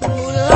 不能。